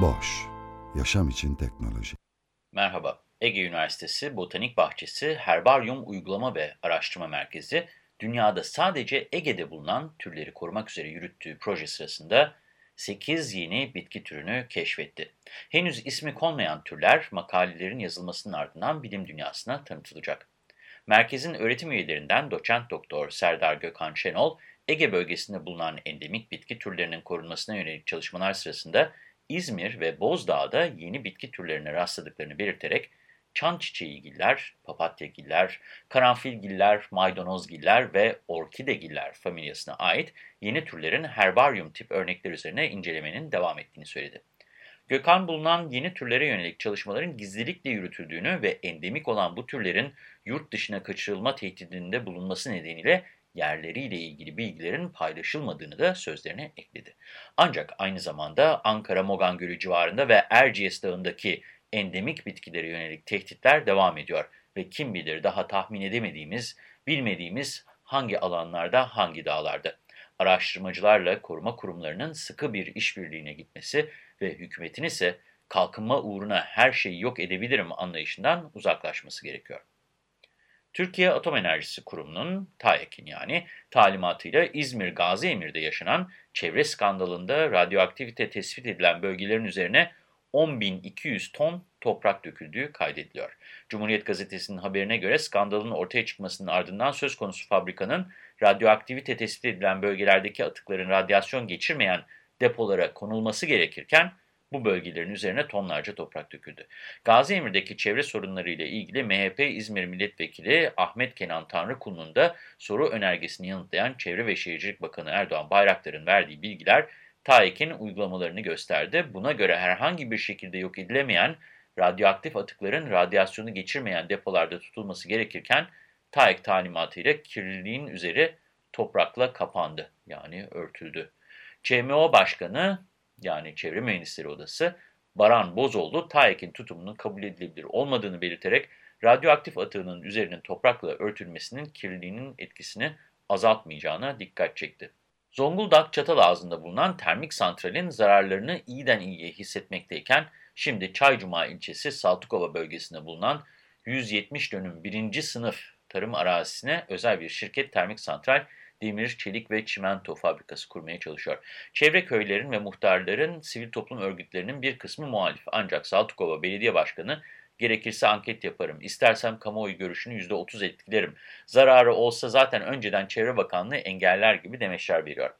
Boş, yaşam için teknoloji. Merhaba, Ege Üniversitesi Botanik Bahçesi Herbaryum Uygulama ve Araştırma Merkezi, dünyada sadece Ege'de bulunan türleri korumak üzere yürüttüğü proje sırasında 8 yeni bitki türünü keşfetti. Henüz ismi konmayan türler makalelerin yazılmasının ardından bilim dünyasına tanıtılacak. Merkezin öğretim üyelerinden doçent doktor Serdar Gökhan Şenol, Ege bölgesinde bulunan endemik bitki türlerinin korunmasına yönelik çalışmalar sırasında İzmir ve Bozdağ'da yeni bitki türlerine rastladıklarını belirterek çan çiçeğigiller, papatyagiller, karanfilgiller, maydanozgiller ve orkidegiller familyasına ait yeni türlerin herbaryum tip örnekler üzerine incelemenin devam ettiğini söyledi. Gökhan bulunan yeni türlere yönelik çalışmaların gizlilikle yürütüldüğünü ve endemik olan bu türlerin yurt dışına kaçırılma tehdidinde bulunması nedeniyle yerleriyle ilgili bilgilerin paylaşılmadığını da sözlerine ekledi. Ancak aynı zamanda Ankara Mogan Gölü civarında ve Erciyes Dağı'ndaki endemik bitkilere yönelik tehditler devam ediyor ve kim bilir daha tahmin edemediğimiz, bilmediğimiz hangi alanlarda, hangi dağlarda. Araştırmacılarla koruma kurumlarının sıkı bir işbirliğine gitmesi ve hükümetin ise kalkınma uğruna her şeyi yok edebilirim anlayışından uzaklaşması gerekiyor. Türkiye Atom Enerjisi Kurumu'nun, TAEK'in yani, talimatıyla İzmir Gazi Emir'de yaşanan çevre skandalında radyoaktivite tespit edilen bölgelerin üzerine 10.200 ton toprak döküldüğü kaydediliyor. Cumhuriyet Gazetesi'nin haberine göre skandalın ortaya çıkmasının ardından söz konusu fabrikanın radyoaktivite tespit edilen bölgelerdeki atıkların radyasyon geçirmeyen depolara konulması gerekirken bu bölgelerin üzerine tonlarca toprak döküldü. Gaziyemir'deki çevre sorunları ile ilgili MHP İzmir Milletvekili Ahmet Kenan Tanrıkulu'nun da soru önergesini yanıtlayan Çevre ve Şehircilik Bakanı Erdoğan Bayraktar'ın verdiği bilgiler TAEK'in uygulamalarını gösterdi. Buna göre herhangi bir şekilde yok edilemeyen radyoaktif atıkların radyasyonu geçirmeyen depolarda tutulması gerekirken TAEK talimatıyla kirliliğin üzeri toprakla kapandı yani örtüldü. ÇMO Başkanı yani Çevre Mühendisleri Odası Baran Bozoğlu TAEK'in tutumunun kabul edilebilir olmadığını belirterek radyoaktif atığının üzerinin toprakla örtülmesinin kirliliğinin etkisini azaltmayacağına dikkat çekti. Zonguldak Çatalağızı'nda bulunan termik santralin zararlarını iyiden iyiye hissetmekteyken şimdi Çaycuma ilçesi Saltukova bölgesinde bulunan 170 dönüm birinci sınıf tarım arazisine özel bir şirket termik santral demir, çelik ve çimento fabrikası kurmaya çalışıyor. Çevre köylerin ve muhtarların sivil toplum örgütlerinin bir kısmı muhalif. Ancak Saltukova Belediye Başkanı gerekirse anket yaparım, istersem kamuoyu görüşünü %30 etkilerim, zararı olsa zaten önceden Çevre Bakanlığı engeller gibi demeçler veriyor.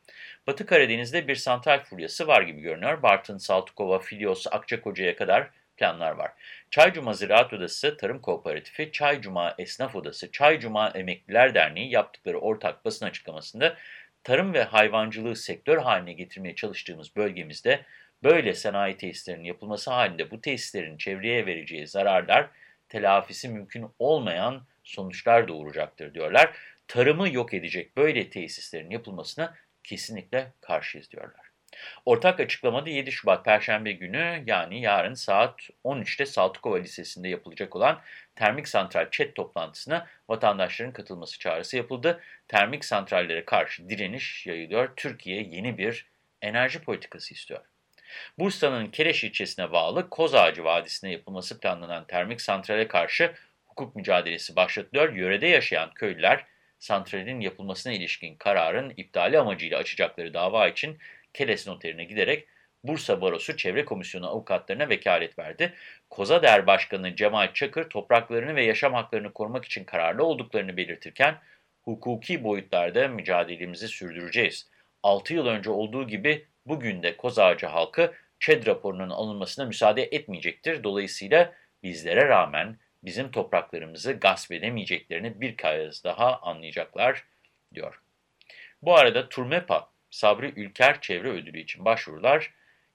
Batı Karadeniz'de bir santral furyası var gibi görünüyor. Bartın, Saltukova, Filyos, Akçakoca'ya kadar planlar var. Çaycuma Ziraat Odası Tarım Kooperatifi, Çaycuma Esnaf Odası, Çaycuma Emekliler Derneği yaptıkları ortak basın açıklamasında tarım ve hayvancılığı sektör haline getirmeye çalıştığımız bölgemizde böyle sanayi tesislerinin yapılması halinde bu tesislerin çevreye vereceği zararlar telafisi mümkün olmayan sonuçlar doğuracaktır diyorlar. Tarımı yok edecek böyle tesislerin yapılmasına kesinlikle karşıyız diyorlar. Ortak açıklamada 7 Şubat Perşembe günü yani yarın saat 13'te Saltukova Lisesi'nde yapılacak olan termik santral chat toplantısına vatandaşların katılması çağrısı yapıldı. Termik santrallere karşı direniş yayılıyor. Türkiye yeni bir enerji politikası istiyor. Bursa'nın Kereş ilçesine bağlı Kozağacı Vadisi'ne yapılması planlanan termik santrale karşı hukuk mücadelesi başlatılıyor. Yörede yaşayan köylüler santralin yapılmasına ilişkin kararın iptali amacıyla açacakları dava için Keles noterine giderek Bursa Barosu Çevre Komisyonu avukatlarına vekalet verdi. Kozader Başkanı Cemal Çakır topraklarını ve yaşam haklarını korumak için kararlı olduklarını belirtirken hukuki boyutlarda mücadelemizi sürdüreceğiz. 6 yıl önce olduğu gibi bugün de Kozağacı halkı ÇED raporunun alınmasına müsaade etmeyecektir. Dolayısıyla bizlere rağmen bizim topraklarımızı gasp edemeyeceklerini bir kez daha anlayacaklar diyor. Bu arada Turmepa, Sabri Ülker Çevre Ödülü için başvurular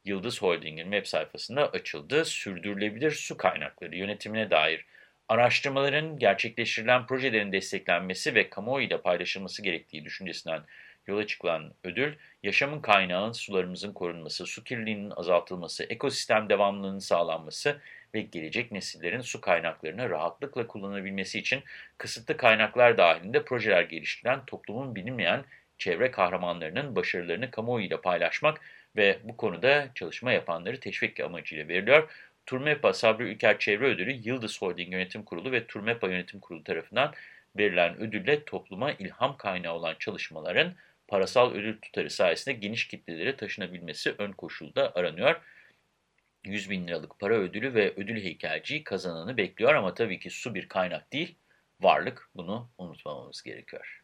Yıldız Holding'in web sayfasında açıldı. Sürdürülebilir su kaynakları yönetimine dair araştırmaların gerçekleştirilen projelerin desteklenmesi ve kamuoyuyla paylaşılması gerektiği düşüncesinden yola çıkılan ödül, yaşamın kaynağın sularımızın korunması, su kirliliğinin azaltılması, ekosistem devamlılığının sağlanması ve gelecek nesillerin su kaynaklarını rahatlıkla kullanabilmesi için kısıtlı kaynaklar dahilinde projeler geliştiren toplumun bilinmeyen çevre kahramanlarının başarılarını kamuoyuyla paylaşmak ve bu konuda çalışma yapanları teşvik amacıyla veriliyor. Turmepa Sabri Ülker Çevre Ödülü Yıldız Holding Yönetim Kurulu ve Turmepa Yönetim Kurulu tarafından verilen ödülle topluma ilham kaynağı olan çalışmaların parasal ödül tutarı sayesinde geniş kitlelere taşınabilmesi ön koşulda aranıyor. 100 bin liralık para ödülü ve ödül heykelciyi kazananı bekliyor ama tabii ki su bir kaynak değil, varlık bunu unutmamamız gerekiyor.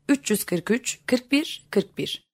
343 41 41